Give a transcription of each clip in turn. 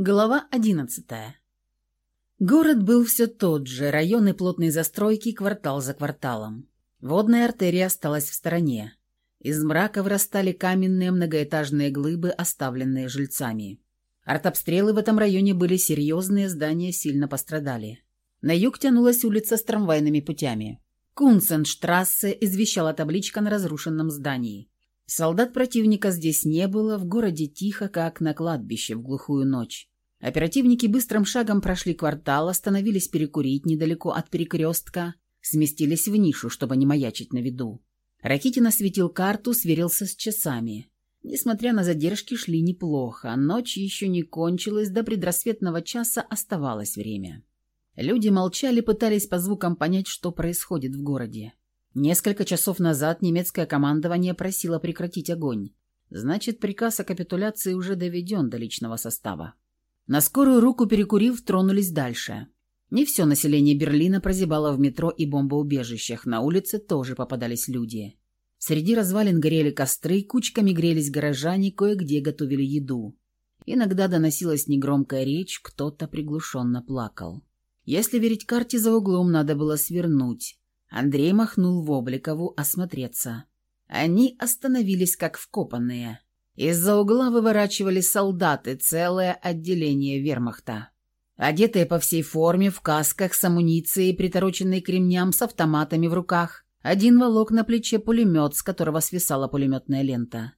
Глава одиннадцатая. Город был все тот же, районы плотной застройки, квартал за кварталом. Водная артерия осталась в стороне. Из мрака вырастали каменные многоэтажные глыбы, оставленные жильцами. Артобстрелы в этом районе были серьезные, здания сильно пострадали. На юг тянулась улица с трамвайными путями. Кунценштрассе извещала табличка на разрушенном здании. Солдат противника здесь не было, в городе тихо, как на кладбище в глухую ночь. Оперативники быстрым шагом прошли квартал, остановились перекурить недалеко от перекрестка, сместились в нишу, чтобы не маячить на виду. Ракитин осветил карту, сверился с часами. Несмотря на задержки, шли неплохо. Ночь еще не кончилась, до предрассветного часа оставалось время. Люди молчали, пытались по звукам понять, что происходит в городе. Несколько часов назад немецкое командование просило прекратить огонь. Значит, приказ о капитуляции уже доведен до личного состава. На скорую руку перекурив, тронулись дальше. Не все население Берлина прозябало в метро и бомбоубежищах, на улице тоже попадались люди. Среди развалин горели костры, кучками грелись горожане, кое-где готовили еду. Иногда доносилась негромкая речь, кто-то приглушенно плакал. Если верить карте за углом, надо было свернуть. Андрей махнул в Обликову осмотреться. Они остановились как вкопанные. Из-за угла выворачивали солдаты, целое отделение вермахта. Одетые по всей форме, в касках с амуницией, притороченной к ремням, с автоматами в руках. Один волок на плече пулемет, с которого свисала пулеметная лента.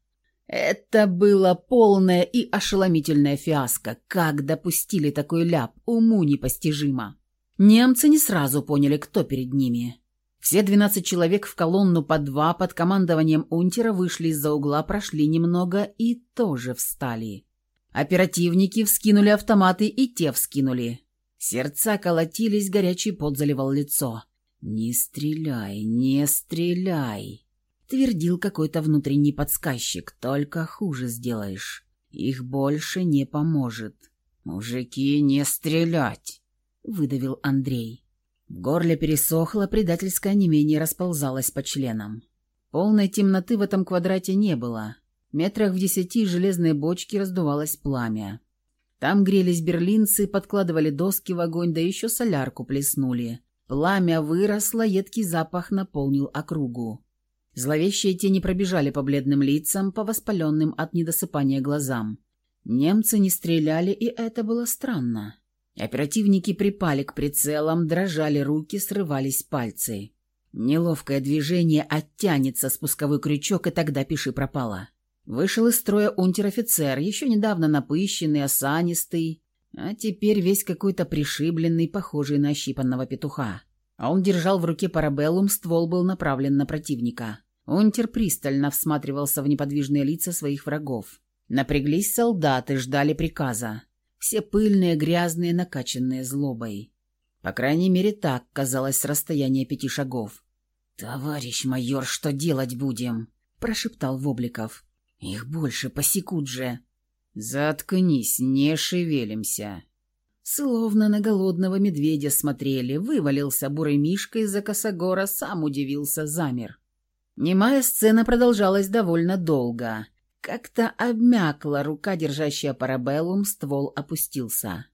Это было полное и ошеломительное фиаско. Как допустили такой ляп, уму непостижимо. Немцы не сразу поняли, кто перед ними. Все двенадцать человек в колонну по два под командованием унтера вышли из-за угла, прошли немного и тоже встали. Оперативники вскинули автоматы и те вскинули. Сердца колотились, горячий пот заливал лицо. «Не стреляй, не стреляй!» Твердил какой-то внутренний подсказчик. «Только хуже сделаешь. Их больше не поможет». «Мужики, не стрелять!» — выдавил Андрей. В горле пересохло, предательское менее расползалось по членам. Полной темноты в этом квадрате не было. Метрах в десяти железной бочки раздувалось пламя. Там грелись берлинцы, подкладывали доски в огонь, да еще солярку плеснули. Пламя выросло, едкий запах наполнил округу. Зловещие тени пробежали по бледным лицам, по воспаленным от недосыпания глазам. Немцы не стреляли, и это было странно. Оперативники припали к прицелам, дрожали руки, срывались пальцы. Неловкое движение оттянется спусковой крючок, и тогда пиши пропало. Вышел из строя унтер-офицер, еще недавно напыщенный, осанистый, а теперь весь какой-то пришибленный, похожий на ощипанного петуха. А он держал в руке парабеллум, ствол был направлен на противника. Унтер пристально всматривался в неподвижные лица своих врагов. Напряглись солдаты, ждали приказа. Все пыльные, грязные, накачанные злобой. По крайней мере, так казалось с расстояния пяти шагов. «Товарищ майор, что делать будем?» – прошептал Вобликов. «Их больше посекут же». «Заткнись, не шевелимся». Словно на голодного медведя смотрели, вывалился бурый мишка из-за косогора, сам удивился, замер. Немая сцена продолжалась довольно долго – как-то обмякла рука, держащая парабеллум, ствол опустился.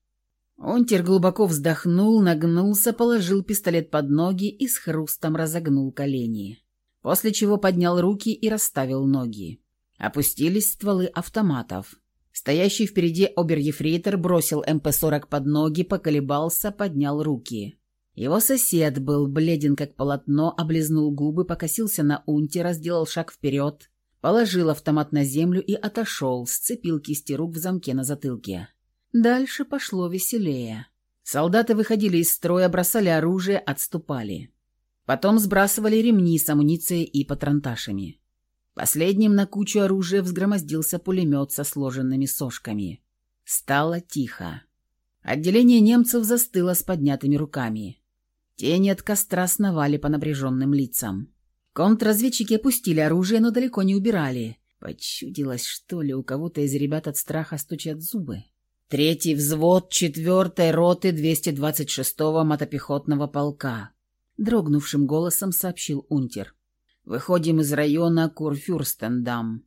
Онтер глубоко вздохнул, нагнулся, положил пистолет под ноги и с хрустом разогнул колени. После чего поднял руки и расставил ноги. Опустились стволы автоматов. Стоящий впереди обер-ефрейтор бросил МП-40 под ноги, поколебался, поднял руки. Его сосед был бледен как полотно, облизнул губы, покосился на унтера, сделал шаг вперед, Положил автомат на землю и отошел, сцепил кисти рук в замке на затылке. Дальше пошло веселее. Солдаты выходили из строя, бросали оружие, отступали. Потом сбрасывали ремни с амуницией и патронташами. Последним на кучу оружия взгромоздился пулемет со сложенными сошками. Стало тихо. Отделение немцев застыло с поднятыми руками. Тени от костра сновали по напряженным лицам. Контрразведчики опустили оружие, но далеко не убирали. Почудилось, что ли, у кого-то из ребят от страха стучат зубы. Третий взвод четвертой роты 226-го мотопехотного полка. Дрогнувшим голосом сообщил унтер. Выходим из района Курфюрстендам.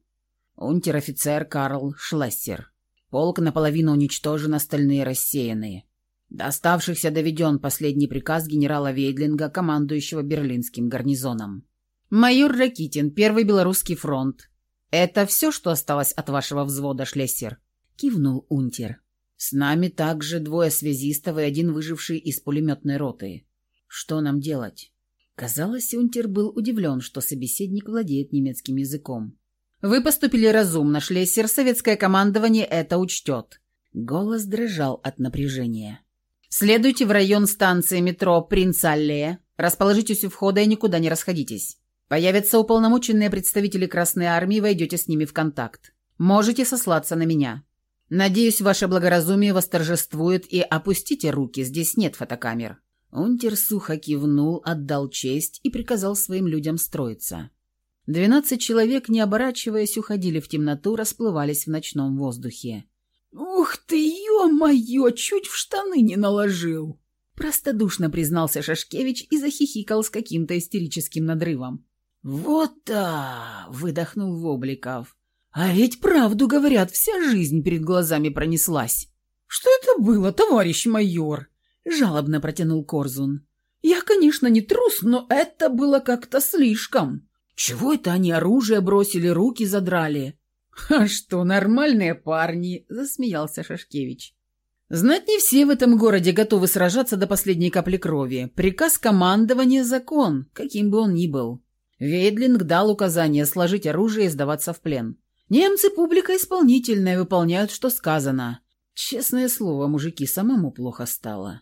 Унтер-офицер Карл Шлессер. Полк наполовину уничтожен, остальные рассеяны. До оставшихся доведен последний приказ генерала Вейдлинга, командующего Берлинским гарнизоном. «Майор Ракитин, Первый Белорусский фронт. Это все, что осталось от вашего взвода, Шлессер?» — кивнул унтер. «С нами также двое связистов и один выживший из пулеметной роты. Что нам делать?» Казалось, унтер был удивлен, что собеседник владеет немецким языком. «Вы поступили разумно, Шлессер. Советское командование это учтет». Голос дрожал от напряжения. «Следуйте в район станции метро Принц Аллея. Расположитесь у входа и никуда не расходитесь. Появятся уполномоченные представители Красной Армии, войдете с ними в контакт. Можете сослаться на меня. Надеюсь, ваше благоразумие восторжествует и опустите руки, здесь нет фотокамер». Унтер сухо кивнул, отдал честь и приказал своим людям строиться. Двенадцать человек, не оборачиваясь, уходили в темноту, расплывались в ночном воздухе. «Ух ты, ё-моё, чуть в штаны не наложил!» Простодушно признался Шашкевич и захихикал с каким-то истерическим надрывом. «Вот да!» — выдохнул Вобликов. «А ведь правду говорят, вся жизнь перед глазами пронеслась!» «Что это было, товарищ майор?» — жалобно протянул Корзун. «Я, конечно, не трус, но это было как-то слишком!» Чего это они оружие бросили, руки задрали? А что, нормальные парни, засмеялся Шашкевич. Знать не все в этом городе готовы сражаться до последней капли крови. Приказ командования – закон, каким бы он ни был. Вейдлинг дал указание сложить оружие и сдаваться в плен. Немцы – публика исполнительная, выполняют, что сказано. Честное слово, мужики, самому плохо стало.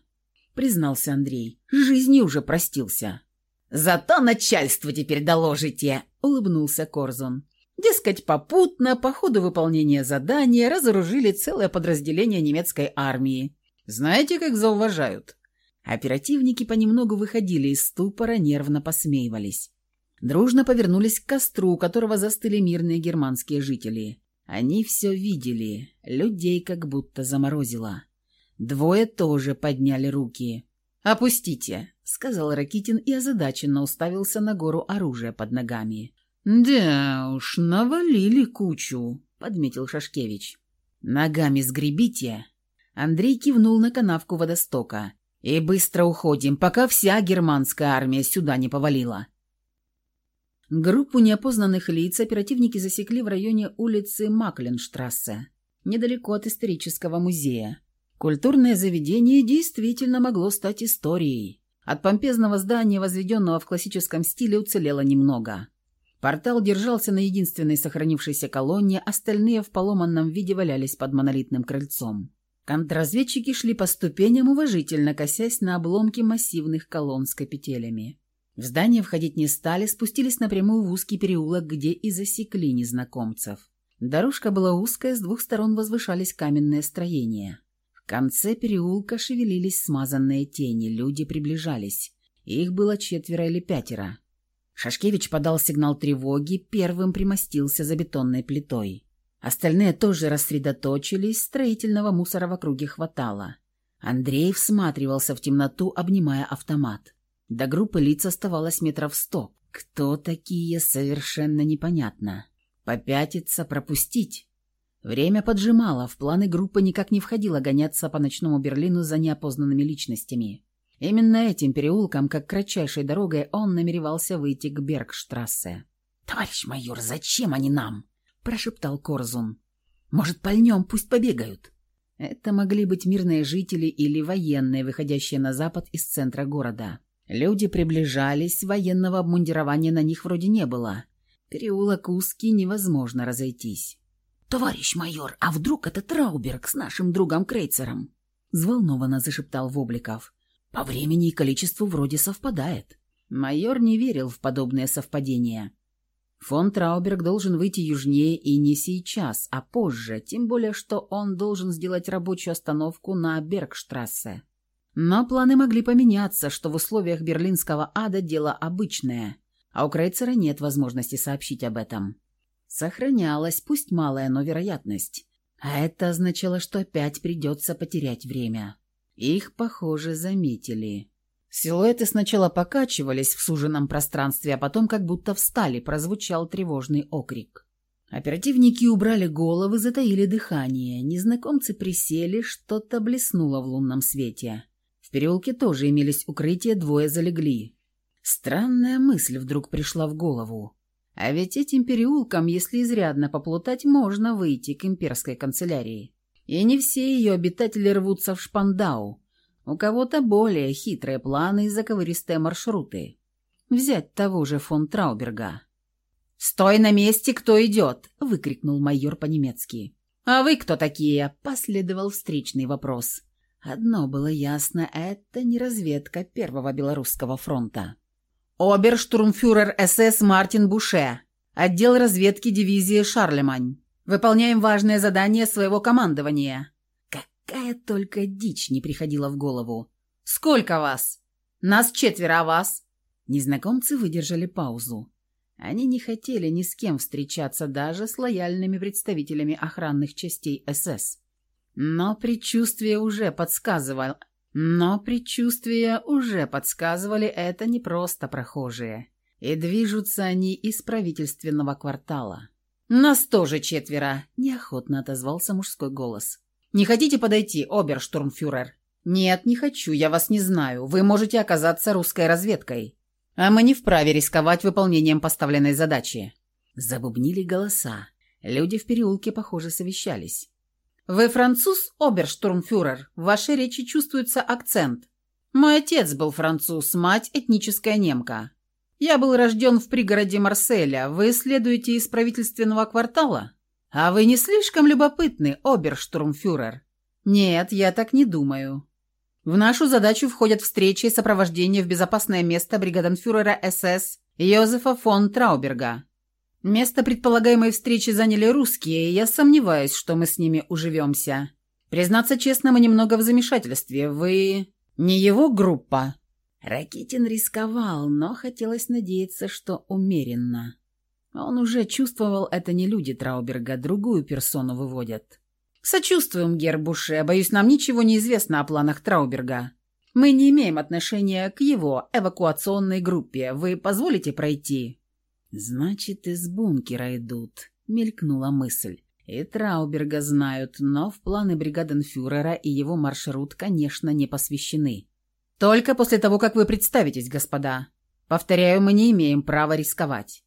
Признался Андрей. Жизни уже простился. «Зато начальству теперь доложите», — улыбнулся Корзун. Дескать, попутно, по ходу выполнения задания, разоружили целое подразделение немецкой армии. Знаете, как зауважают? Оперативники понемногу выходили из ступора, нервно посмеивались. Дружно повернулись к костру, у которого застыли мирные германские жители. Они все видели, людей как будто заморозило. Двое тоже подняли руки. «Опустите», — сказал Ракитин и озадаченно уставился на гору оружия под ногами. «Да уж, навалили кучу», — подметил Шашкевич. «Ногами сгребите». Андрей кивнул на канавку водостока. «И быстро уходим, пока вся германская армия сюда не повалила». Группу неопознанных лиц оперативники засекли в районе улицы Макленштрассе, недалеко от исторического музея. Культурное заведение действительно могло стать историей. От помпезного здания, возведенного в классическом стиле, уцелело немного. Портал держался на единственной сохранившейся колонне, остальные в поломанном виде валялись под монолитным крыльцом. Контрразведчики шли по ступеням, уважительно косясь на обломки массивных колонн с капителями. В здание входить не стали, спустились напрямую в узкий переулок, где и засекли незнакомцев. Дорожка была узкая, с двух сторон возвышались каменные строения. В конце переулка шевелились смазанные тени, люди приближались. Их было четверо или пятеро. Шашкевич подал сигнал тревоги, первым примостился за бетонной плитой. Остальные тоже рассредоточились, строительного мусора в округе хватало. Андрей всматривался в темноту, обнимая автомат. До группы лиц оставалось метров сто. Кто такие, совершенно непонятно. Попятиться, пропустить. Время поджимало, в планы группы никак не входило гоняться по ночному Берлину за неопознанными личностями. Именно этим переулком, как кратчайшей дорогой, он намеревался выйти к Бергштрассе. «Товарищ майор, зачем они нам?» – прошептал Корзун. «Может, пальнем, пусть побегают?» Это могли быть мирные жители или военные, выходящие на запад из центра города. Люди приближались, военного обмундирования на них вроде не было. Переулок узкий, невозможно разойтись. «Товарищ майор, а вдруг это Трауберг с нашим другом Крейцером?» Взволнованно зашептал Вобликов. «По времени и количеству вроде совпадает». Майор не верил в подобные совпадения. Фон Трауберг должен выйти южнее и не сейчас, а позже, тем более, что он должен сделать рабочую остановку на Бергштрассе. Но планы могли поменяться, что в условиях берлинского ада дело обычное, а у Крейцера нет возможности сообщить об этом. Сохранялась, пусть малая, но вероятность. А это означало, что опять придется потерять время. Их, похоже, заметили. Силуэты сначала покачивались в суженном пространстве, а потом как будто встали, прозвучал тревожный окрик. Оперативники убрали головы, затаили дыхание. Незнакомцы присели, что-то блеснуло в лунном свете. В переулке тоже имелись укрытия, двое залегли. Странная мысль вдруг пришла в голову. А ведь этим переулком, если изрядно поплутать, можно выйти к имперской канцелярии. И не все ее обитатели рвутся в Шпандау. У кого-то более хитрые планы и заковыристые маршруты. Взять того же фон Трауберга. «Стой на месте, кто идет!» — выкрикнул майор по-немецки. «А вы кто такие?» — последовал встречный вопрос. Одно было ясно — это не разведка Первого Белорусского фронта. «Оберштурмфюрер СС Мартин Буше, отдел разведки дивизии Шарлемань. Выполняем важное задание своего командования». Какая только дичь не приходила в голову. «Сколько вас?» «Нас четверо, а вас?» Незнакомцы выдержали паузу. Они не хотели ни с кем встречаться, даже с лояльными представителями охранных частей СС. Но предчувствие уже подсказывало... Но предчувствия уже подсказывали, это не просто прохожие. И движутся они из правительственного квартала. «Нас тоже четверо», — неохотно отозвался мужской голос. «Не хотите подойти, оберштурмфюрер?» «Нет, не хочу, я вас не знаю. Вы можете оказаться русской разведкой. А мы не вправе рисковать выполнением поставленной задачи. Забубнили голоса. Люди в переулке, похоже, совещались. «Вы француз, оберштурмфюрер? В вашей речи чувствуется акцент. Мой отец был француз, мать – этническая немка. Я был рожден в пригороде Марселя. Вы следуете из правительственного квартала? А вы не слишком любопытны, оберштурмфюрер?» «Нет, я так не думаю. В нашу задачу входят встречи и сопровождение в безопасное место бригаденфюрера СС Йозефа фон Трауберга. Место предполагаемой встречи заняли русские, и я сомневаюсь, что мы с ними уживемся. Признаться честно, мы немного в замешательстве. Вы... не его группа?» Ракитин рисковал, но хотелось надеяться, что умеренно. Он уже чувствовал, это не люди Трауберга, другую персону выводят. «Сочувствуем, Гербуше. Боюсь, нам ничего не известно о планах Трауберга. Мы не имеем отношения к его эвакуационной группе. Вы позволите пройти?» «Значит, из бункера идут», — мелькнула мысль. «И Трауберга знают, но в планы бригаденфюрера и его маршрут, конечно, не посвящены. Только после того, как вы представитесь, господа. Повторяю, мы не имеем права рисковать».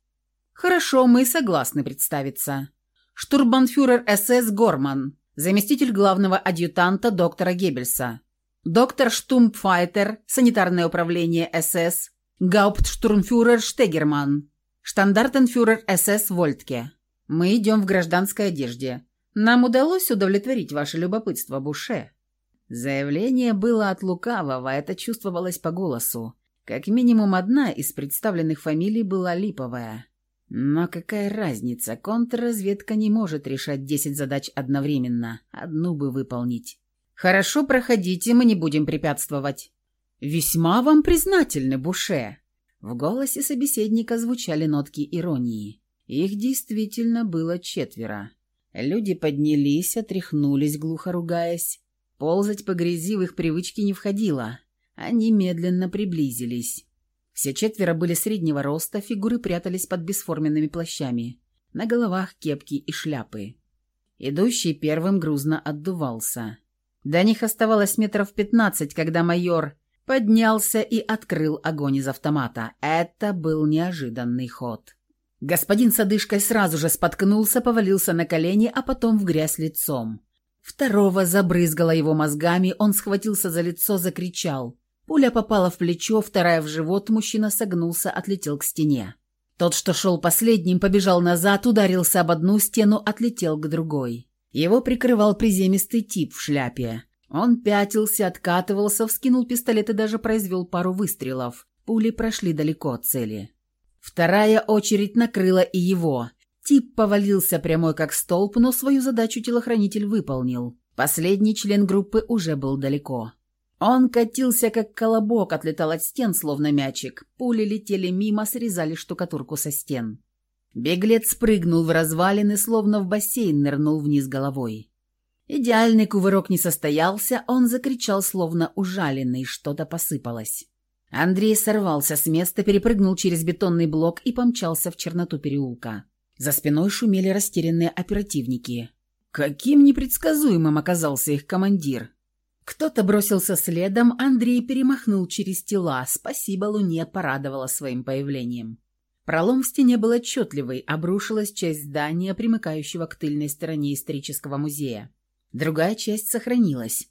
«Хорошо, мы согласны представиться. Штурбанфюрер СС Горман, заместитель главного адъютанта доктора Геббельса, доктор Штумпфайтер, санитарное управление СС, гауптштурмфюрер Штегерман, штандартенфюрер СС Вольтке. Мы идем в гражданской одежде. Нам удалось удовлетворить ваше любопытство, Буше». Заявление было от лукавого, это чувствовалось по голосу. Как минимум одна из представленных фамилий была липовая. Но какая разница, контрразведка не может решать десять задач одновременно, одну бы выполнить. Хорошо, проходите, мы не будем препятствовать. Весьма вам признательны, Буше. В голосе собеседника звучали нотки иронии. Их действительно было четверо. Люди поднялись, отряхнулись, глухо ругаясь. Ползать по грязи в их привычки не входило. Они медленно приблизились. Все четверо были среднего роста, фигуры прятались под бесформенными плащами. На головах кепки и шляпы. Идущий первым грузно отдувался. До них оставалось метров пятнадцать, когда майор поднялся и открыл огонь из автомата. Это был неожиданный ход. Господин с одышкой сразу же споткнулся, повалился на колени, а потом в грязь лицом. Второго забрызгало его мозгами, он схватился за лицо, закричал. Пуля попала в плечо, вторая в живот, мужчина согнулся, отлетел к стене. Тот, что шел последним, побежал назад, ударился об одну стену, отлетел к другой. Его прикрывал приземистый тип в шляпе. Он пятился, откатывался, вскинул пистолет и даже произвел пару выстрелов. Пули прошли далеко от цели. Вторая очередь накрыла и его. Тип повалился прямой как столб, но свою задачу телохранитель выполнил. Последний член группы уже был далеко. Он катился, как колобок, отлетал от стен, словно мячик. Пули летели мимо, срезали штукатурку со стен. Беглец спрыгнул в развалины, словно в бассейн нырнул вниз головой. Идеальный кувырок не состоялся, он закричал, словно ужаленный, что-то посыпалось. Андрей сорвался с места, перепрыгнул через бетонный блок и помчался в черноту переулка. За спиной шумели растерянные оперативники. Каким непредсказуемым оказался их командир. Кто-то бросился следом, Андрей перемахнул через тела. Спасибо Луне порадовала своим появлением. Пролом в стене был отчетливый, обрушилась часть здания, примыкающего к тыльной стороне исторического музея. Другая часть сохранилась.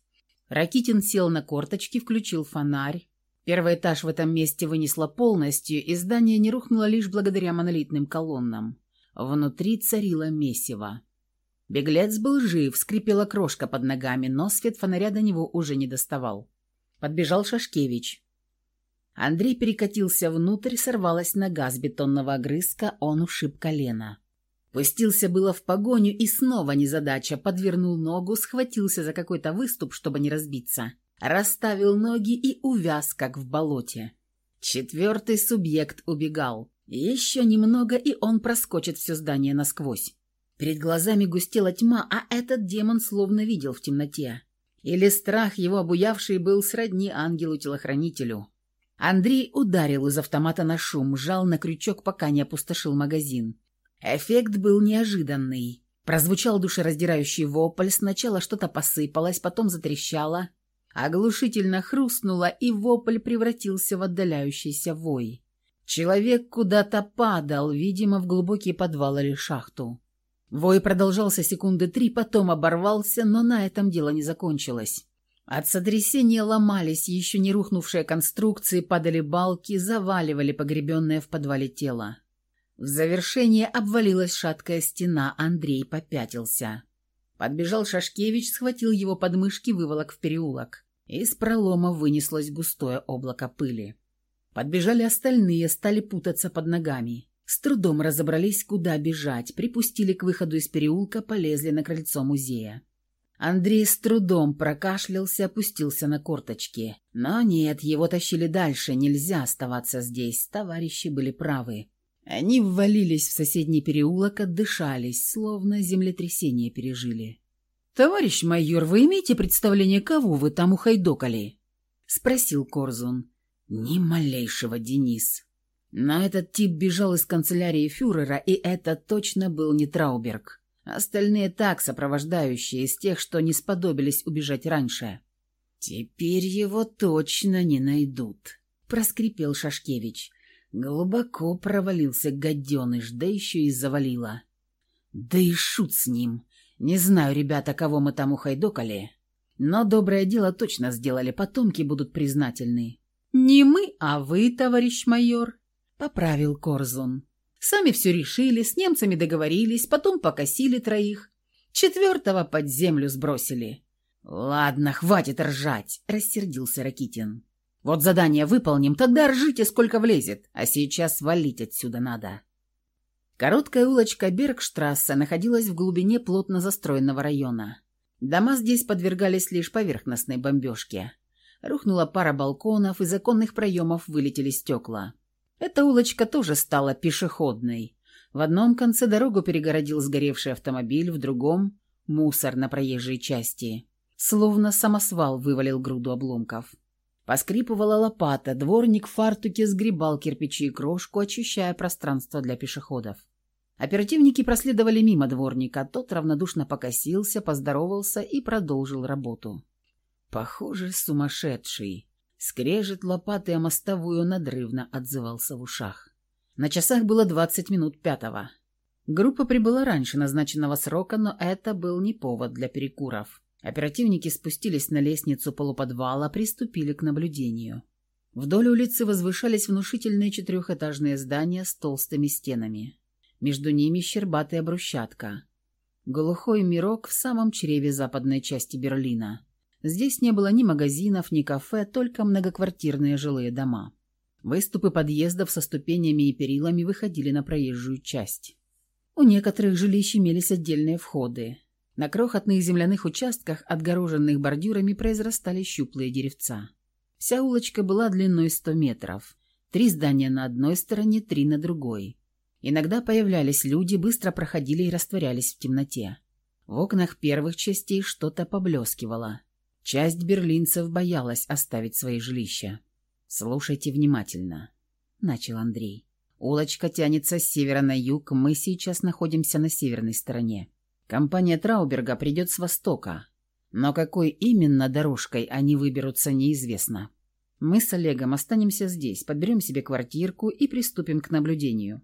Ракитин сел на корточки, включил фонарь. Первый этаж в этом месте вынесло полностью, и здание не рухнуло лишь благодаря монолитным колоннам. Внутри царило месиво. Беглец был жив, скрипела крошка под ногами, но свет фонаря до него уже не доставал. Подбежал Шашкевич. Андрей перекатился внутрь, сорвалась нога с бетонного огрызка, он ушиб колено. Пустился было в погоню и снова незадача, подвернул ногу, схватился за какой-то выступ, чтобы не разбиться. Расставил ноги и увяз, как в болоте. Четвертый субъект убегал. Еще немного, и он проскочит все здание насквозь. Перед глазами густела тьма, а этот демон словно видел в темноте. Или страх его обуявший был сродни ангелу-телохранителю. Андрей ударил из автомата на шум, жал на крючок, пока не опустошил магазин. Эффект был неожиданный. Прозвучал душераздирающий вопль, сначала что-то посыпалось, потом затрещало, оглушительно хрустнуло, и вопль превратился в отдаляющийся вой. Человек куда-то падал, видимо, в глубокий подвал или шахту. Вой продолжался секунды три, потом оборвался, но на этом дело не закончилось. От сотрясения ломались еще не рухнувшие конструкции, падали балки, заваливали погребенное в подвале тело. В завершение обвалилась шаткая стена, Андрей попятился. Подбежал Шашкевич, схватил его подмышки, выволок в переулок. Из пролома вынеслось густое облако пыли. Подбежали остальные, стали путаться под ногами. С трудом разобрались, куда бежать, припустили к выходу из переулка, полезли на крыльцо музея. Андрей с трудом прокашлялся, опустился на корточки. Но нет, его тащили дальше, нельзя оставаться здесь, товарищи были правы. Они ввалились в соседний переулок, отдышались, словно землетрясение пережили. «Товарищ майор, вы имеете представление, кого вы там ухайдокали?» — спросил Корзун. «Ни малейшего, Денис», но этот тип бежал из канцелярии фюрера, и это точно был не Трауберг. Остальные так, сопровождающие, из тех, что не сподобились убежать раньше. «Теперь его точно не найдут», — проскрипел Шашкевич. Глубоко провалился гаденыш, да еще и завалило. «Да и шут с ним. Не знаю, ребята, кого мы там ухайдокали, но доброе дело точно сделали, потомки будут признательны». «Не мы, а вы, товарищ майор», Поправил Корзун. Сами все решили, с немцами договорились, потом покосили троих. Четвертого под землю сбросили. «Ладно, хватит ржать», — рассердился Ракитин. «Вот задание выполним, тогда ржите, сколько влезет, а сейчас валить отсюда надо». Короткая улочка Бергштрассе находилась в глубине плотно застроенного района. Дома здесь подвергались лишь поверхностной бомбежке. Рухнула пара балконов, из оконных проемов вылетели стекла. Эта улочка тоже стала пешеходной. В одном конце дорогу перегородил сгоревший автомобиль, в другом — мусор на проезжей части. Словно самосвал вывалил груду обломков. Поскрипывала лопата, дворник в фартуке сгребал кирпичи и крошку, очищая пространство для пешеходов. Оперативники проследовали мимо дворника, тот равнодушно покосился, поздоровался и продолжил работу. «Похоже, сумасшедший», Скрежет лопатой о мостовую надрывно отзывался в ушах. На часах было двадцать минут пятого. Группа прибыла раньше назначенного срока, но это был не повод для перекуров. Оперативники спустились на лестницу полуподвала, приступили к наблюдению. Вдоль улицы возвышались внушительные четырехэтажные здания с толстыми стенами. Между ними щербатая брусчатка. Глухой мирок в самом чреве западной части Берлина. Здесь не было ни магазинов, ни кафе, только многоквартирные жилые дома. Выступы подъездов со ступенями и перилами выходили на проезжую часть. У некоторых жилищ имелись отдельные входы. На крохотных земляных участках, отгороженных бордюрами, произрастали щуплые деревца. Вся улочка была длиной 100 метров. Три здания на одной стороне, три на другой. Иногда появлялись люди, быстро проходили и растворялись в темноте. В окнах первых частей что-то поблескивало. Часть берлинцев боялась оставить свои жилища. «Слушайте внимательно», — начал Андрей. Улочка тянется с севера на юг, мы сейчас находимся на северной стороне. Компания Трауберга придет с востока, но какой именно дорожкой они выберутся, неизвестно. Мы с Олегом останемся здесь, подберем себе квартирку и приступим к наблюдению.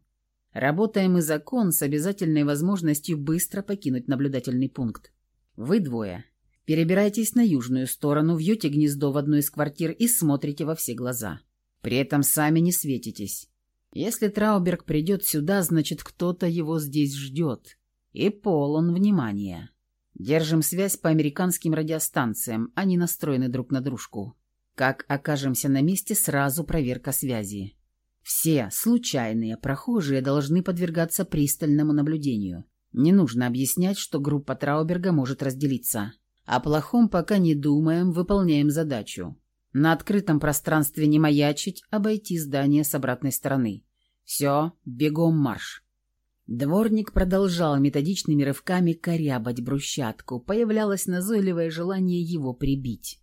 Работаем и закон с обязательной возможностью быстро покинуть наблюдательный пункт. Вы двое. Перебирайтесь на южную сторону, вьете гнездо в одну из квартир и смотрите во все глаза. При этом сами не светитесь. Если Трауберг придет сюда, значит, кто-то его здесь ждет. И полон внимания. Держим связь по американским радиостанциям, они настроены друг на дружку. Как окажемся на месте, сразу проверка связи. Все случайные прохожие должны подвергаться пристальному наблюдению. Не нужно объяснять, что группа Трауберга может разделиться. О плохом пока не думаем, выполняем задачу. На открытом пространстве не маячить, обойти здание с обратной стороны. Все, бегом марш. Дворник продолжал методичными рывками корябать брусчатку. Появлялось назойливое желание его прибить.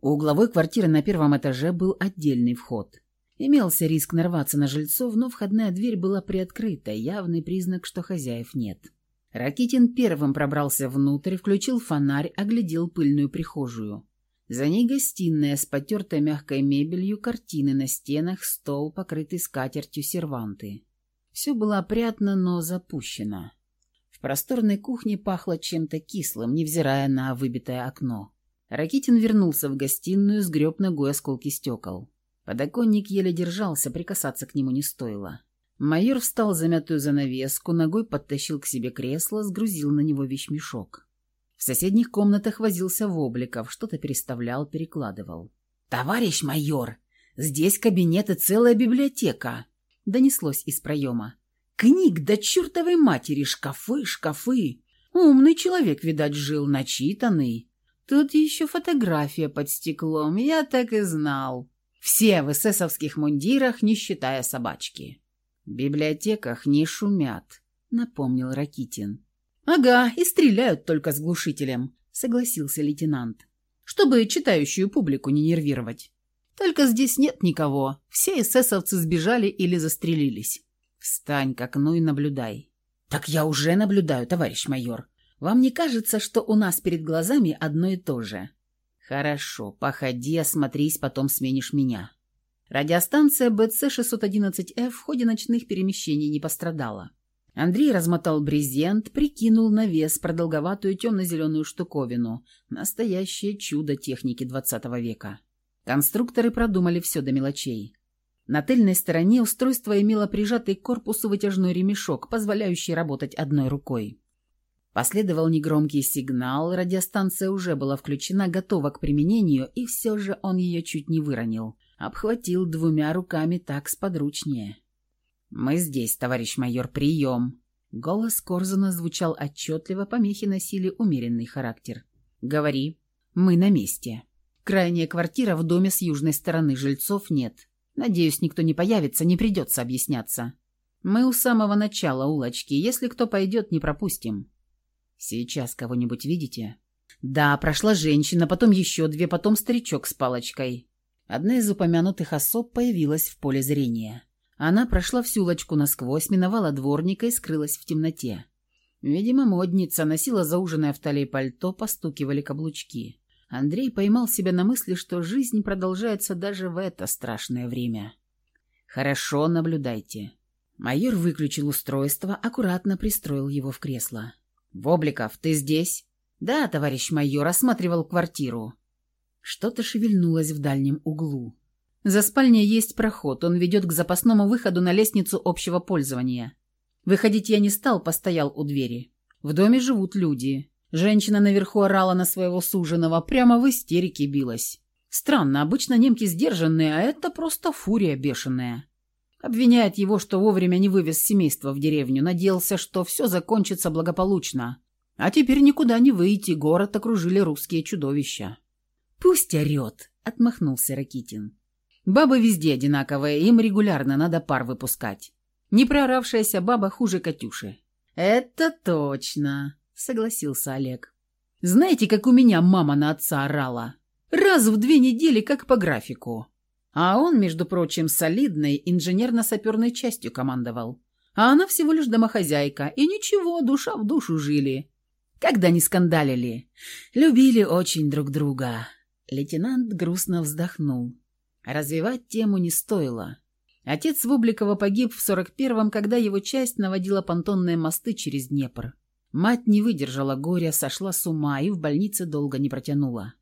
У угловой квартиры на первом этаже был отдельный вход. Имелся риск нарваться на жильцов, но входная дверь была приоткрыта, явный признак, что хозяев нет. Ракитин первым пробрался внутрь, включил фонарь, оглядел пыльную прихожую. За ней гостиная с потертой мягкой мебелью, картины на стенах, стол, покрытый скатертью серванты. Все было опрятно, но запущено. В просторной кухне пахло чем-то кислым, невзирая на выбитое окно. Ракитин вернулся в гостиную, сгреб ногой осколки стекол. Подоконник еле держался, прикасаться к нему не стоило. Майор встал за мятую занавеску, ногой подтащил к себе кресло, сгрузил на него вещмешок. В соседних комнатах возился Вобликов, что-то переставлял, перекладывал. «Товарищ майор, здесь кабинет и целая библиотека!» Донеслось из проема. «Книг до чертовой матери, шкафы, шкафы! Умный человек, видать, жил, начитанный. Тут еще фотография под стеклом, я так и знал. Все в эсэсовских мундирах, не считая собачки. В библиотеках не шумят, напомнил Ракитин. Ага, и стреляют только с глушителем, согласился лейтенант. Чтобы читающую публику не нервировать. Только здесь нет никого. Все эсэсовцы сбежали или застрелились. Встань к окну и наблюдай. Так я уже наблюдаю, товарищ майор. Вам не кажется, что у нас перед глазами одно и то же? Хорошо, походи, осмотрись, потом сменишь меня. Радиостанция БЦ-611Ф в ходе ночных перемещений не пострадала. Андрей размотал брезент, прикинул на вес продолговатую темно-зеленую штуковину. Настоящее чудо техники 20 века. Конструкторы продумали все до мелочей. На тыльной стороне устройство имело прижатый к корпусу вытяжной ремешок, позволяющий работать одной рукой. Последовал негромкий сигнал, радиостанция уже была включена, готова к применению, и все же он ее чуть не выронил. Обхватил двумя руками так сподручнее. «Мы здесь, товарищ майор, прием!» Голос Корзуна звучал отчетливо, помехи носили умеренный характер. «Говори. Мы на месте. Крайняя квартира в доме с южной стороны, жильцов нет. Надеюсь, никто не появится, не придется объясняться. Мы у самого начала улочки, если кто пойдет, не пропустим». «Сейчас кого-нибудь видите?» «Да, прошла женщина, потом еще две, потом старичок с палочкой». Одна из упомянутых особ появилась в поле зрения. Она прошла всю лочку насквозь, миновала дворника и скрылась в темноте. Видимо, модница носила зауженное в талии пальто, постукивали каблучки. Андрей поймал себя на мысли, что жизнь продолжается даже в это страшное время. «Хорошо, наблюдайте». Майор выключил устройство, аккуратно пристроил его в кресло. «Вобликов, ты здесь?» «Да, товарищ майор, осматривал квартиру». Что-то шевельнулось в дальнем углу. За спальней есть проход, он ведет к запасному выходу на лестницу общего пользования. Выходить я не стал, постоял у двери. В доме живут люди. Женщина наверху орала на своего суженого, прямо в истерике билась. Странно, обычно немки сдержанные, а это просто фурия бешеная. Обвиняет его, что вовремя не вывез семейство в деревню, надеялся, что все закончится благополучно. А теперь никуда не выйти, город окружили русские чудовища. «Пусть орет», — отмахнулся Ракитин. «Бабы везде одинаковые, им регулярно надо пар выпускать. Не прооравшаяся баба хуже Катюши». «Это точно», — согласился Олег. «Знаете, как у меня мама на отца орала? Раз в две недели, как по графику. А он, между прочим, солидной инженерно-саперной частью командовал. А она всего лишь домохозяйка. И ничего, душа в душу жили. Когда не скандалили. Любили очень друг друга. Лейтенант грустно вздохнул. Развивать тему не стоило. Отец Вубликова погиб в 41-м, когда его часть наводила понтонные мосты через Днепр. Мать не выдержала горя, сошла с ума и в больнице долго не протянула.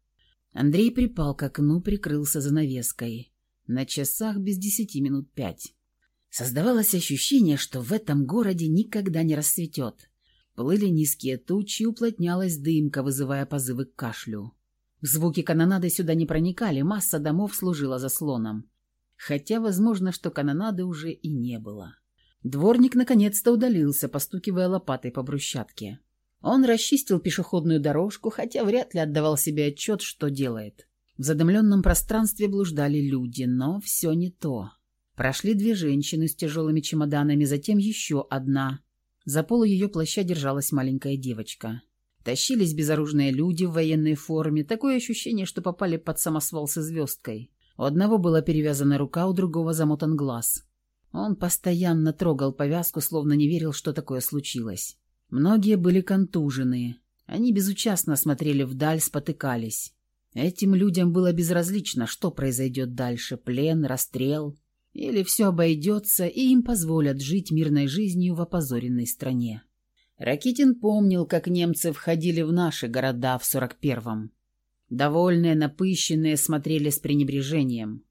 Андрей припал к окну, прикрылся занавеской. На часах без десяти минут пять. Создавалось ощущение, что в этом городе никогда не расцветет. Плыли низкие тучи, уплотнялась дымка, вызывая позывы к кашлю. Звуки канонады сюда не проникали, масса домов служила заслоном. Хотя, возможно, что канонады уже и не было. Дворник наконец-то удалился, постукивая лопатой по брусчатке. Он расчистил пешеходную дорожку, хотя вряд ли отдавал себе отчет, что делает. В задымленном пространстве блуждали люди, но все не то. Прошли две женщины с тяжелыми чемоданами, затем еще одна. За полу ее плаща держалась маленькая девочка. Тащились безоружные люди в военной форме, такое ощущение, что попали под самосвал со звездкой. У одного была перевязана рука, у другого замотан глаз. Он постоянно трогал повязку, словно не верил, что такое случилось. Многие были контужены. Они безучастно смотрели вдаль, спотыкались. Этим людям было безразлично, что произойдет дальше – плен, расстрел. Или все обойдется, и им позволят жить мирной жизнью в опозоренной стране. Ракитин помнил, как немцы входили в наши города в 41-м. Довольные, напыщенные смотрели с пренебрежением.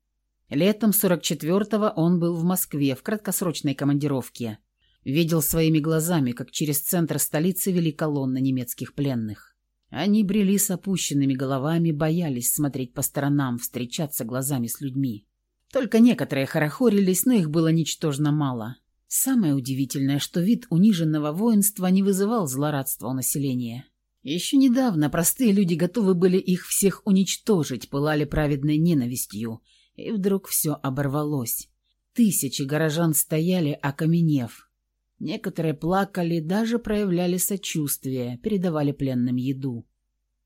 Летом 44-го он был в Москве в краткосрочной командировке. Видел своими глазами, как через центр столицы вели колонны немецких пленных. Они брели с опущенными головами, боялись смотреть по сторонам, встречаться глазами с людьми. Только некоторые хорохорились, но их было ничтожно мало. Самое удивительное, что вид униженного воинства не вызывал злорадства у населения. Еще недавно простые люди готовы были их всех уничтожить, пылали праведной ненавистью, и вдруг все оборвалось. Тысячи горожан стояли, окаменев. Некоторые плакали, даже проявляли сочувствие, передавали пленным еду.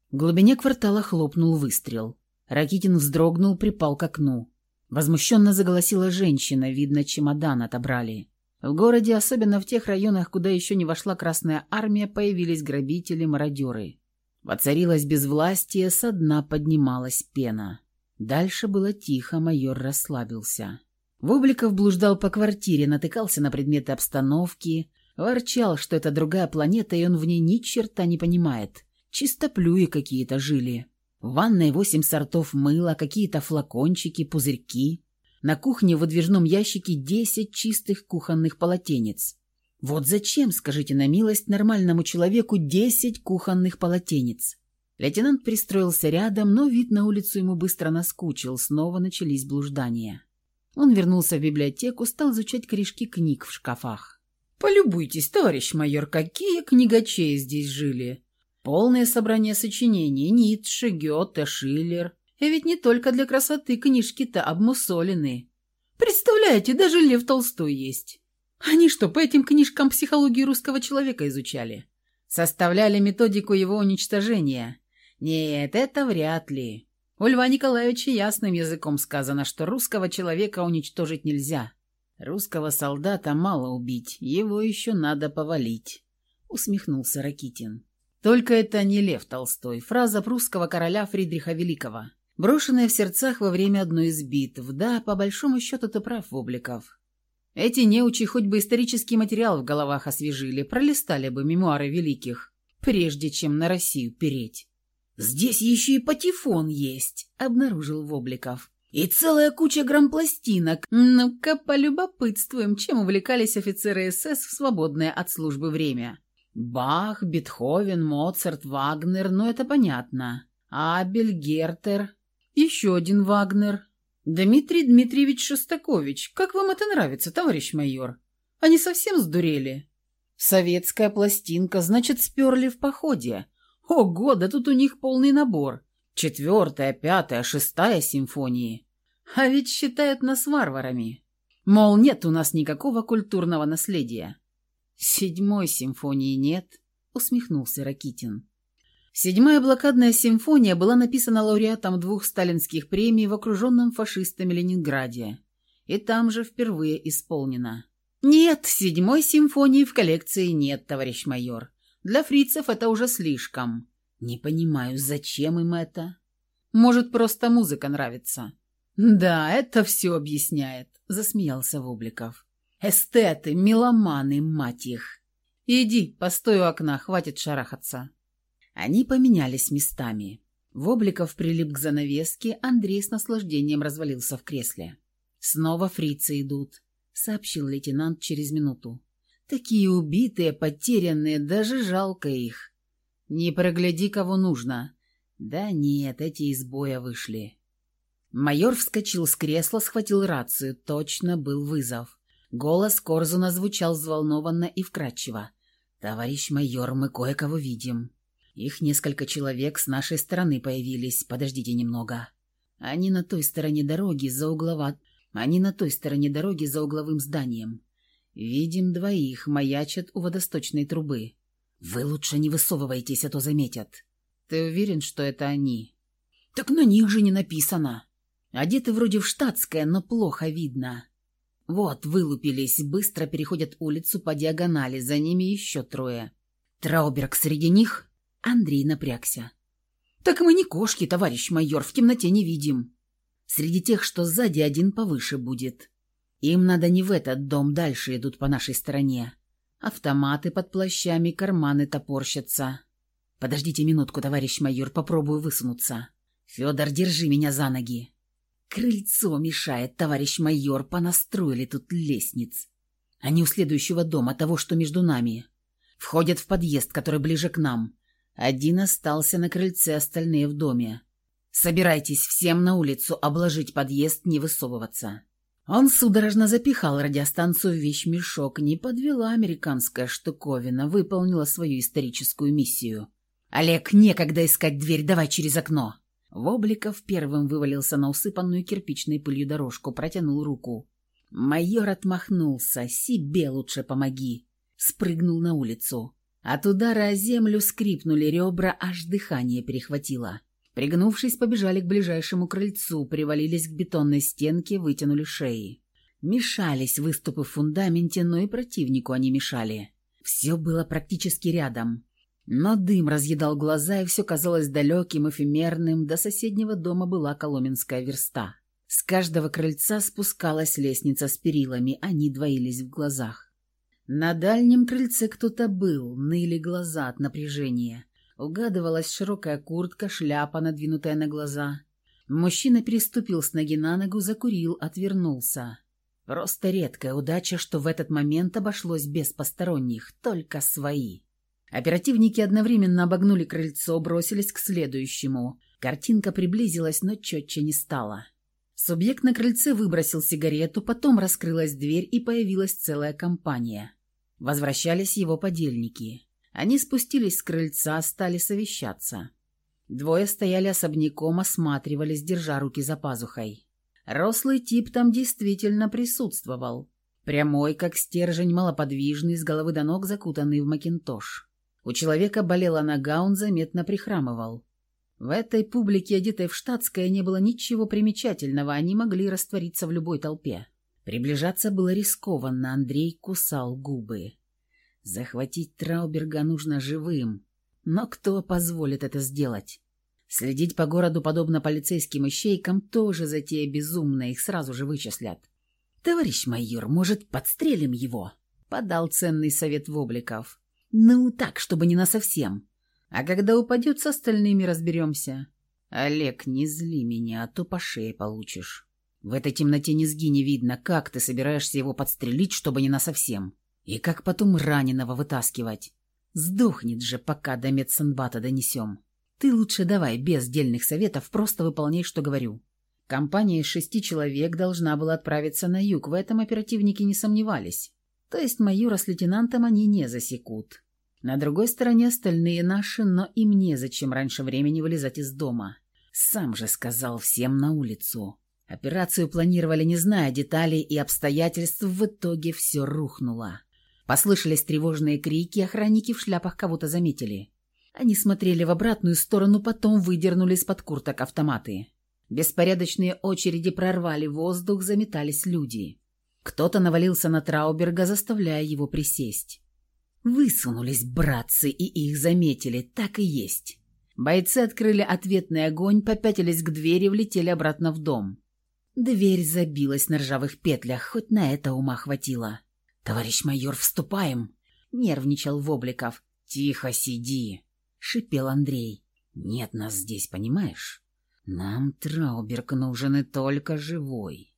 В глубине квартала хлопнул выстрел. Ракитин вздрогнул, припал к окну. Возмущенно заголосила женщина, видно, чемодан отобрали. В городе, особенно в тех районах, куда еще не вошла Красная Армия, появились грабители-мародеры. Воцарилось безвластие, со дна поднималась пена. Дальше было тихо, майор расслабился. Вубликов блуждал по квартире, натыкался на предметы обстановки, ворчал, что это другая планета, и он в ней ни черта не понимает. Чистоплюи какие-то жили. В ванной восемь сортов мыла, какие-то флакончики, пузырьки. На кухне в выдвижном ящике десять чистых кухонных полотенец. Вот зачем, скажите на милость, нормальному человеку десять кухонных полотенец? Лейтенант пристроился рядом, но вид на улицу ему быстро наскучил, снова начались блуждания. Он вернулся в библиотеку, стал изучать корешки книг в шкафах. «Полюбуйтесь, товарищ майор, какие книгачей здесь жили! Полное собрание сочинений Ницше, Гёте, Шиллер. И ведь не только для красоты книжки-то обмусолены. Представляете, даже Лев Толстой есть. Они что, по этим книжкам психологию русского человека изучали? Составляли методику его уничтожения? Нет, это вряд ли. У Льва Николаевича ясным языком сказано, что русского человека уничтожить нельзя. Русского солдата мало убить, его еще надо повалить, усмехнулся Ракитин. Только это не Лев Толстой, фраза прусского короля Фридриха Великого, брошенная в сердцах во время одной из битв. Да, по большому счету ты прав, Вобликов. Эти неучи хоть бы исторический материал в головах освежили, пролистали бы мемуары великих, прежде чем на Россию переть. «Здесь еще и патефон есть», — обнаружил Вобликов. «И целая куча грампластинок. Ну-ка, полюбопытствуем, чем увлекались офицеры СС в свободное от службы время». Бах, Бетховен, Моцарт, Вагнер, ну это понятно. Абель, Гертер, еще один Вагнер. Дмитрий Дмитриевич Шостакович, как вам это нравится, товарищ майор? Они совсем сдурели? Советская пластинка, значит, сперли в походе. Ого, да тут у них полный набор. Четвертая, пятая, шестая симфонии. А ведь считают нас варварами. Мол, нет у нас никакого культурного наследия. «Седьмой симфонии нет», — усмехнулся Ракитин. Седьмая блокадная симфония была написана лауреатом двух сталинских премий в окруженном фашистами Ленинграде. И там же впервые исполнена. Нет, седьмой симфонии в коллекции нет, товарищ майор. Для фрицев это уже слишком. Не понимаю, зачем им это? Может, просто музыка нравится? Да, это все объясняет, засмеялся Вобликов. Эстеты, меломаны, мать их. Иди, постой у окна, хватит шарахаться. Они поменялись местами. Вобликов прилип к занавеске, Андрей с наслаждением развалился в кресле. «Снова фрицы идут», — сообщил лейтенант через минуту. «Такие убитые, потерянные, даже жалко их. Не прогляди, кого нужно. Да нет, эти из боя вышли». Майор вскочил с кресла, схватил рацию. Точно был вызов. Голос Корзуна звучал взволнованно и вкрадчиво. «Товарищ майор, мы кое-кого видим». Их несколько человек с нашей стороны появились. Подождите немного. Они на той стороне дороги за углова... Они на той стороне дороги за угловым зданием. Видим двоих, маячат у водосточной трубы. Вы лучше не высовывайтесь, а то заметят. Ты уверен, что это они? Так на них же не написано. Одеты вроде в штатское, но плохо видно. Вот, вылупились, быстро переходят улицу по диагонали, за ними еще трое. Трауберг среди них? Андрей напрягся. «Так мы не кошки, товарищ майор, в темноте не видим. Среди тех, что сзади, один повыше будет. Им надо не в этот дом, дальше идут по нашей стороне. Автоматы под плащами, карманы топорщатся. Подождите минутку, товарищ майор, попробую высунуться. Федор, держи меня за ноги. Крыльцо мешает, товарищ майор, понастроили тут лестниц. Они у следующего дома, того, что между нами. Входят в подъезд, который ближе к нам. Один остался на крыльце, остальные в доме. Собирайтесь всем на улицу, обложить подъезд, не высовываться. Он судорожно запихал радиостанцию в вещмешок. Не подвела американская штуковина, выполнила свою историческую миссию. «Олег, некогда искать дверь, давай через окно!» Вобликов первым вывалился на усыпанную кирпичной пылью дорожку, протянул руку. Майор отмахнулся. «Себе лучше помоги!» Спрыгнул на улицу. От удара о землю скрипнули ребра, аж дыхание перехватило. Пригнувшись, побежали к ближайшему крыльцу, привалились к бетонной стенке, вытянули шеи. Мешались выступы в фундаменте, но и противнику они мешали. Все было практически рядом. Но дым разъедал глаза, и все казалось далеким, эфемерным. До соседнего дома была коломенская верста. С каждого крыльца спускалась лестница с перилами, они двоились в глазах. На дальнем крыльце кто-то был, ныли глаза от напряжения. Угадывалась широкая куртка, шляпа, надвинутая на глаза. Мужчина переступил с ноги на ногу, закурил, отвернулся. Просто редкая удача, что в этот момент обошлось без посторонних, только свои. Оперативники одновременно обогнули крыльцо, бросились к следующему. Картинка приблизилась, но четче не стала. Субъект на крыльце выбросил сигарету, потом раскрылась дверь и появилась целая компания. Возвращались его подельники. Они спустились с крыльца, стали совещаться. Двое стояли особняком, осматривались, держа руки за пазухой. Рослый тип там действительно присутствовал. Прямой, как стержень, малоподвижный, с головы до ног закутанный в макинтош. У человека болела нога, он заметно прихрамывал. В этой публике, одетой в штатское, не было ничего примечательного, они могли раствориться в любой толпе. Приближаться было рискованно, Андрей кусал губы. Захватить Трауберга нужно живым. Но кто позволит это сделать? Следить по городу, подобно полицейским ищейкам, тоже затея безумная, их сразу же вычислят. «Товарищ майор, может, подстрелим его?» — подал ценный совет Вобликов. «Ну, так, чтобы не насовсем. А когда упадет, с остальными разберемся. Олег, не зли меня, а то по шее получишь». В этой темноте низги не видно, как ты собираешься его подстрелить, чтобы не насовсем. И как потом раненого вытаскивать. Сдохнет же, пока до медсанбата донесем. Ты лучше давай, без дельных советов, просто выполняй, что говорю. Компания из шести человек должна была отправиться на юг, в этом оперативники не сомневались. То есть майора с лейтенантом они не засекут. На другой стороне остальные наши, но им незачем раньше времени вылезать из дома. Сам же сказал всем на улицу. Операцию планировали, не зная деталей и обстоятельств, в итоге все рухнуло. Послышались тревожные крики, охранники в шляпах кого-то заметили. Они смотрели в обратную сторону, потом выдернули из-под курток автоматы. Беспорядочные очереди прорвали воздух, заметались люди. Кто-то навалился на Трауберга, заставляя его присесть. Высунулись братцы, и их заметили, так и есть. Бойцы открыли ответный огонь, попятились к двери, влетели обратно в дом. Дверь забилась на ржавых петлях, хоть на это ума хватило. «Товарищ майор, вступаем!» — нервничал Вобликов. «Тихо сиди!» — шипел Андрей. «Нет нас здесь, понимаешь? Нам Трауберг нужен и только живой».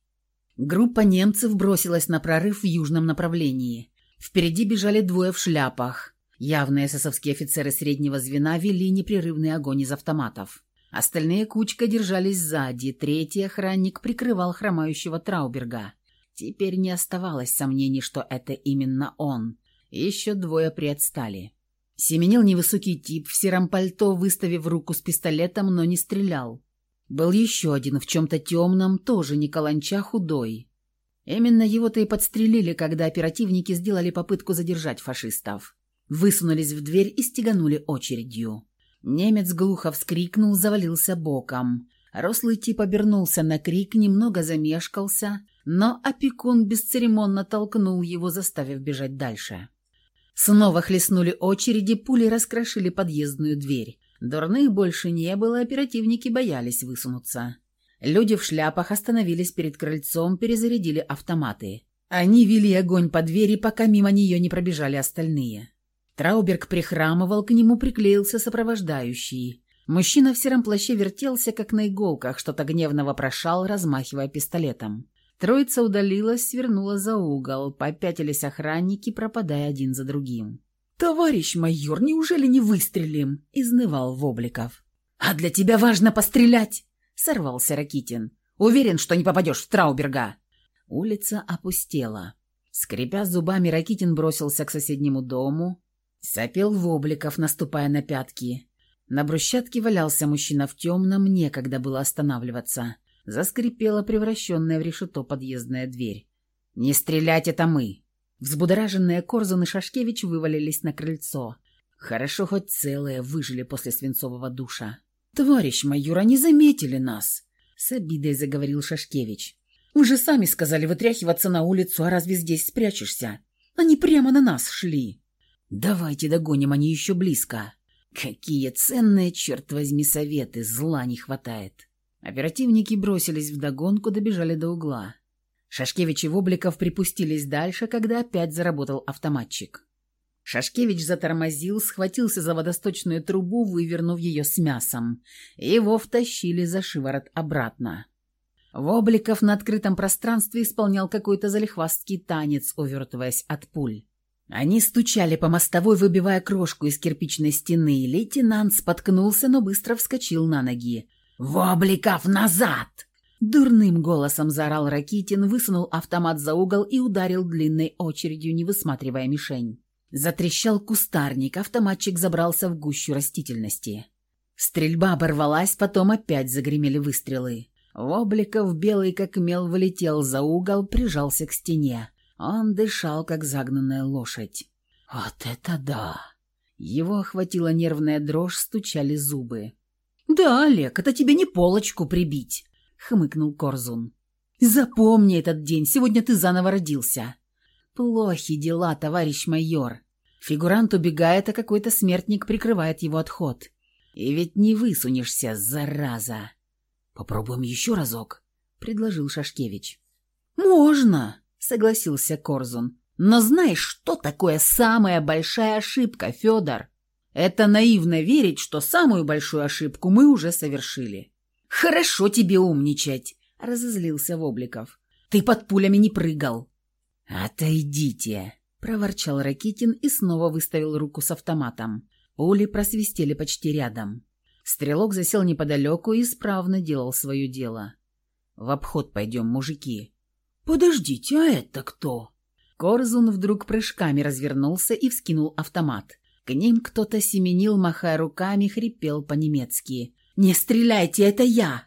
Группа немцев бросилась на прорыв в южном направлении. Впереди бежали двое в шляпах. Явные эсэсовские офицеры среднего звена вели непрерывный огонь из автоматов. Остальные кучка держались сзади, третий охранник прикрывал хромающего Трауберга. Теперь не оставалось сомнений, что это именно он. Еще двое приотстали. Семенил невысокий тип в сером пальто, выставив руку с пистолетом, но не стрелял. Был еще один в чем-то темном, тоже не каланча, худой. Именно его-то и подстрелили, когда оперативники сделали попытку задержать фашистов. Высунулись в дверь и стеганули очередью. Немец глухо вскрикнул, завалился боком. Рослый тип обернулся на крик, немного замешкался, но опекун бесцеремонно толкнул его, заставив бежать дальше. Снова хлестнули очереди, пули раскрошили подъездную дверь. Дурных больше не было, оперативники боялись высунуться. Люди в шляпах остановились перед крыльцом, перезарядили автоматы. Они вели огонь по двери, пока мимо нее не пробежали остальные. Трауберг прихрамывал, к нему приклеился сопровождающий. Мужчина в сером плаще вертелся, как на иголках, что-то гневно вопрошал, размахивая пистолетом. Троица удалилась, свернула за угол, попятились охранники, пропадая один за другим. «Товарищ майор, неужели не выстрелим?» — изнывал Вобликов. «А для тебя важно пострелять!» — сорвался Ракитин. «Уверен, что не попадешь в Трауберга!» Улица опустела. Скрипя зубами, Ракитин бросился к соседнему дому. Сопел Вобликов, наступая на пятки. На брусчатке валялся мужчина в темном, некогда было останавливаться. Заскрипела превращенная в решето подъездная дверь. «Не стрелять, это мы!» Взбудораженные Корзун и Шашкевич вывалились на крыльцо. Хорошо хоть целые выжили после свинцового душа. «Товарищ майор, они заметили нас!» С обидой заговорил Шашкевич. «Вы же сами сказали вытряхиваться на улицу, а разве здесь спрячешься? Они прямо на нас шли!» «Давайте догоним, они еще близко!» «Какие ценные, черт возьми, советы! Зла не хватает!» Оперативники бросились вдогонку, добежали до угла. Шашкевич и Вобликов припустились дальше, когда опять заработал автоматчик. Шашкевич затормозил, схватился за водосточную трубу, вывернув ее с мясом. Его втащили за шиворот обратно. Вобликов на открытом пространстве исполнял какой-то залихвастский танец, увертываясь от пуль. Они стучали по мостовой, выбивая крошку из кирпичной стены. Лейтенант споткнулся, но быстро вскочил на ноги. «Вобликов, назад!» Дурным голосом заорал Ракитин, высунул автомат за угол и ударил длинной очередью, не высматривая мишень. Затрещал кустарник, автоматчик забрался в гущу растительности. Стрельба оборвалась, потом опять загремели выстрелы. Вобликов, белый как мел, вылетел за угол, прижался к стене. Он дышал, как загнанная лошадь. «Вот это да!» Его охватила нервная дрожь, стучали зубы. «Да, Олег, это тебе не полочку прибить!» — хмыкнул Корзун. «Запомни этот день, сегодня ты заново родился». «Плохи дела, товарищ майор. Фигурант убегает, а какой-то смертник прикрывает его отход. И ведь не высунешься, зараза!» «Попробуем еще разок», — предложил Шашкевич. «Можно», — согласился Корзун. «Но знаешь, что такое самая большая ошибка, Федор? Это наивно верить, что самую большую ошибку мы уже совершили». «Хорошо тебе умничать», — разозлился Вобликов. «Ты под пулями не прыгал». «Отойдите», — проворчал Ракитин и снова выставил руку с автоматом. Пули просвистели почти рядом. Стрелок засел неподалеку и исправно делал свое дело. «В обход пойдем, мужики». «Подождите, а это кто?» Корзун вдруг прыжками развернулся и вскинул автомат. К ним кто-то семенил, махая руками, хрипел по-немецки. «Не стреляйте, это я!»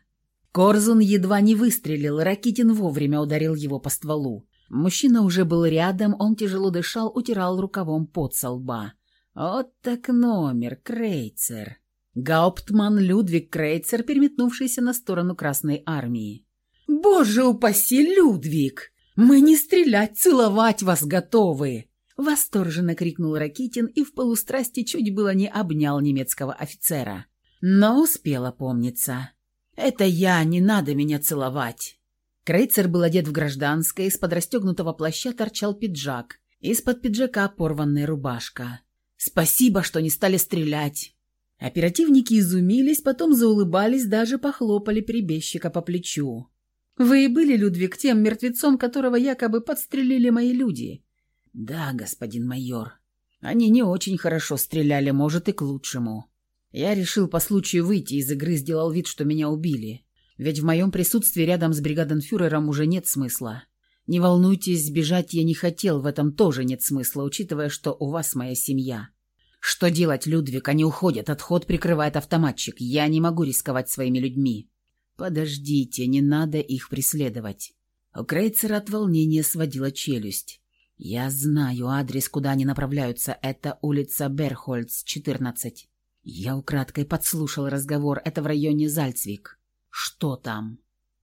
Корзун едва не выстрелил, Ракитин вовремя ударил его по стволу. Мужчина уже был рядом, он тяжело дышал, утирал рукавом пот со лба. Вот так номер, Крейцер. Гауптман Людвиг Крейцер, переметнувшийся на сторону Красной Армии. «Боже упаси, Людвиг! Мы не стрелять, целовать вас готовы!» Восторженно крикнул Ракитин и в полустрасти чуть было не обнял немецкого офицера. Но успел опомниться. «Это я, не надо меня целовать!» Крейцер был одет в гражданское, из-под расстегнутого плаща торчал пиджак, из-под пиджака порванная рубашка. «Спасибо, что не стали стрелять!» Оперативники изумились, потом заулыбались, даже похлопали перебежчика по плечу. «Вы и были, Людвиг, тем мертвецом, которого якобы подстрелили мои люди?» «Да, господин майор. Они не очень хорошо стреляли, может, и к лучшему. Я решил по случаю выйти из игры, сделал вид, что меня убили. Ведь в моем присутствии рядом с бригаденфюрером уже нет смысла. Не волнуйтесь, сбежать я не хотел, в этом тоже нет смысла, учитывая, что у вас моя семья. Что делать, Людвиг? Они уходят, отход прикрывает автоматчик. Я не могу рисковать своими людьми. Подождите, не надо их преследовать. У Крейцера от волнения сводила челюсть. Я знаю адрес, куда они направляются. Это улица Берхольц, 14. Я украдкой подслушал разговор. Это в районе Зальцвик. Что там?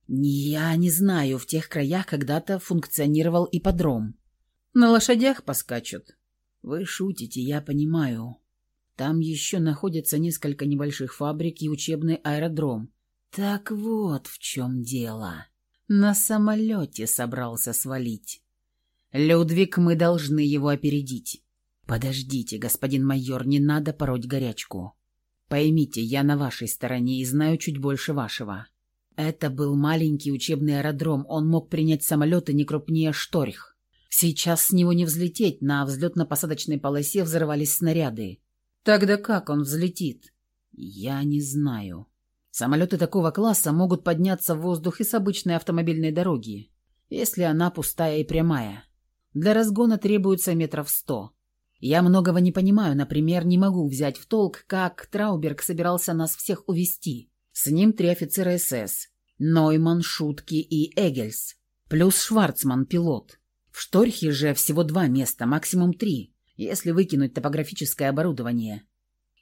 Я не знаю. В тех краях когда-то функционировал ипподром. На лошадях поскачут. Вы шутите, я понимаю. Там еще находятся несколько небольших фабрик и учебный аэродром. Так вот в чем дело. На самолете собрался свалить. Людвиг, мы должны его опередить. Подождите, господин майор, не надо пороть горячку. Поймите, я на вашей стороне и знаю чуть больше вашего. Это был маленький учебный аэродром, он мог принять самолеты не крупнее Шторх. Сейчас с него не взлететь, на взлетно-посадочной полосе взорвались снаряды. Тогда как он взлетит? Я не знаю. Самолеты такого класса могут подняться в воздух и с обычной автомобильной дороги, если она пустая и прямая. Для разгона требуется метров сто. Я многого не понимаю, например, не могу взять в толк, как Трауберг собирался нас всех увести. С ним три офицера СС. Нойман, Шутки и Эгельс. Плюс Шварцман, пилот. В Шторхе же всего два места, максимум три, если выкинуть топографическое оборудование.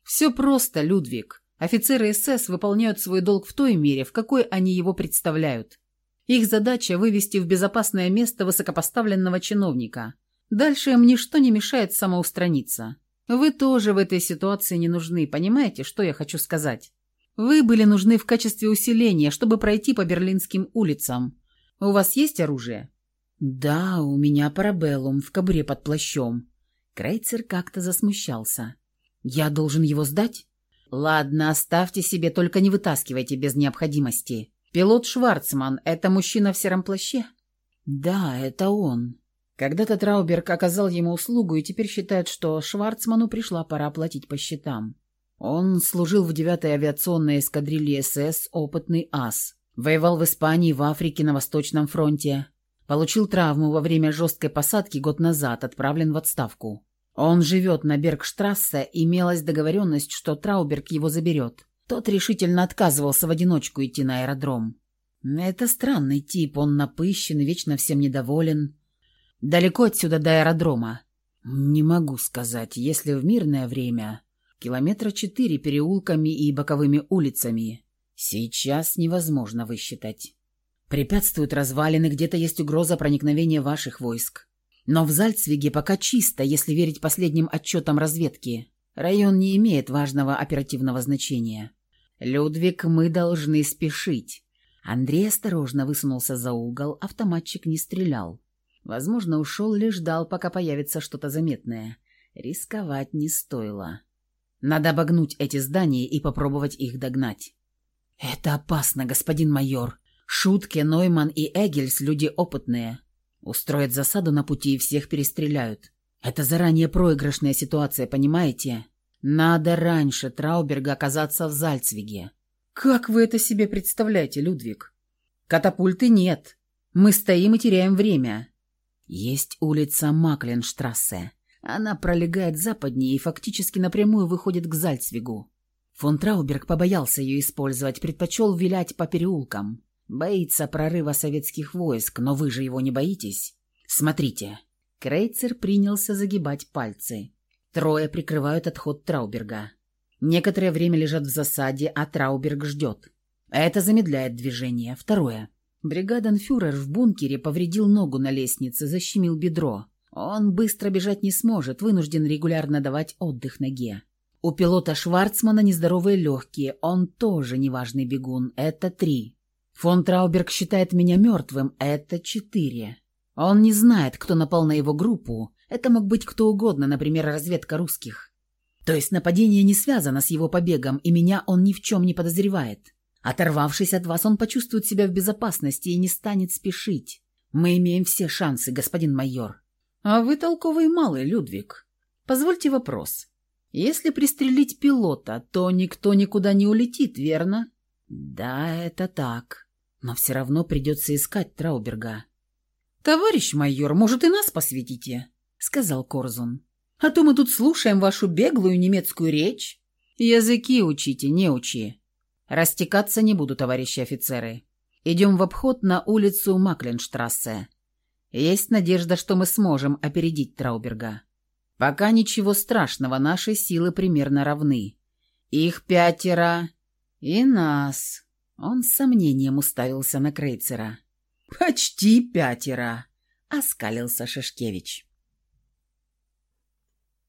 Все просто, Людвиг. Офицеры СС выполняют свой долг в той мере, в какой они его представляют. Их задача – вывести в безопасное место высокопоставленного чиновника. Дальше им ничто не мешает самоустраниться. Вы тоже в этой ситуации не нужны, понимаете, что я хочу сказать? Вы были нужны в качестве усиления, чтобы пройти по берлинским улицам. У вас есть оружие? «Да, у меня парабеллум в кобуре под плащом». Крейцер как-то засмущался. «Я должен его сдать?» «Ладно, оставьте себе, только не вытаскивайте без необходимости. Пилот Шварцман — это мужчина в сером плаще?» «Да, это он». Когда-то Трауберг оказал ему услугу и теперь считает, что Шварцману пришла пора платить по счетам. Он служил в 9-й авиационной эскадрилье СС «Опытный ас». Воевал в Испании, в Африке, на Восточном фронте. Получил травму во время жесткой посадки год назад, отправлен в отставку. Он живет на Бергштрассе, имелась договоренность, что Трауберг его заберет. Тот решительно отказывался в одиночку идти на аэродром. Это странный тип, он напыщен, вечно всем недоволен. Далеко отсюда до аэродрома? Не могу сказать, если в мирное время. Километра четыре переулками и боковыми улицами. Сейчас невозможно высчитать. Препятствуют развалины, где-то есть угроза проникновения ваших войск. Но в Зальцвиге пока чисто, если верить последним отчетам разведки. Район не имеет важного оперативного значения. Людвиг, мы должны спешить. Андрей осторожно высунулся за угол, автоматчик не стрелял. Возможно, ушел лишь ждал, пока появится что-то заметное. Рисковать не стоило. Надо обогнуть эти здания и попробовать их догнать. «Это опасно, господин майор», Шутке, Нойман и Эгельс – люди опытные. Устроят засаду на пути и всех перестреляют. Это заранее проигрышная ситуация, понимаете? Надо раньше Трауберга оказаться в Зальцвиге. Как вы это себе представляете, Людвиг? Катапульты нет. Мы стоим и теряем время. Есть улица Макленштрассе. Она пролегает западнее и фактически напрямую выходит к Зальцвигу. Фон Трауберг побоялся ее использовать, предпочел вилять по переулкам. Боится прорыва советских войск, но вы же его не боитесь? Смотрите. Крейцер принялся загибать пальцы. Трое прикрывают отход Трауберга. Некоторое время лежат в засаде, а Трауберг ждет. Это замедляет движение. Второе. Бригаденфюрер в бункере повредил ногу на лестнице, защемил бедро. Он быстро бежать не сможет, вынужден регулярно давать отдых ноге. У пилота Шварцмана нездоровые легкие, он тоже неважный бегун, это три. Фон Трауберг считает меня мертвым, это четыре. Он не знает, кто напал на его группу, это мог быть кто угодно, например, разведка русских. То есть нападение не связано с его побегом, и меня он ни в чем не подозревает. Оторвавшись от вас, он почувствует себя в безопасности и не станет спешить. Мы имеем все шансы, господин майор. А вы толковый малый, Людвиг. Позвольте вопрос. Если пристрелить пилота, то никто никуда не улетит, верно? Да, это так. Но все равно придется искать Трауберга. Товарищ майор, может и нас посвятите? сказал Корзун. «А то мы тут слушаем вашу беглую немецкую речь. Языки учите, не учи. Растекаться не буду, товарищи офицеры. Идем в обход на улицу Макленштрассе. Есть надежда, что мы сможем опередить Трауберга. Пока ничего страшного, наши силы примерно равны. Их пятеро и нас». Он с сомнением уставился на Крейцера. «Почти пятеро», — оскалился Шишкевич.